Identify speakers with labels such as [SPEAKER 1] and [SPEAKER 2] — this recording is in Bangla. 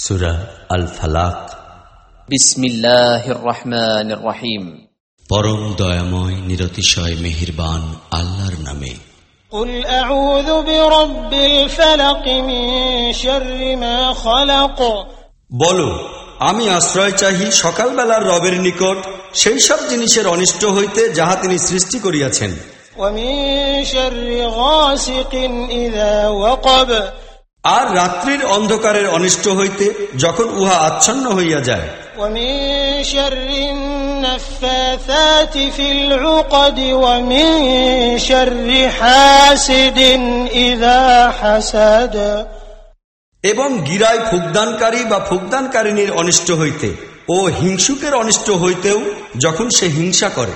[SPEAKER 1] সুরা আল ফালাক
[SPEAKER 2] بسم الله الرحمن الرحيم
[SPEAKER 1] পরম দয়াময় নিরতিশয় মেহিরবান আল্লাহর নামে
[SPEAKER 3] قل أعوذ برب الفلق من شر ما خلق
[SPEAKER 4] বলো আমি আশ্রয় চাহি সকালবেলার রবের নিকট সেই সব জিনিসের অনিষ্ট হইতে যাহা তিনি সৃষ্টি করিয়াছেন
[SPEAKER 3] ومن شر غاسق إذا وقب
[SPEAKER 4] আর রাত্রির অন্ধকারের অনিষ্ট হইতে যখন উহা আচ্ছন্ন হইয়া যায়। এবং গিরায় ফুকদানকারী বা ফুকদানকারিনীর অনিষ্ট হইতে ও হিংসুকের অনিষ্ট হইতেও যখন সে হিংসা করে।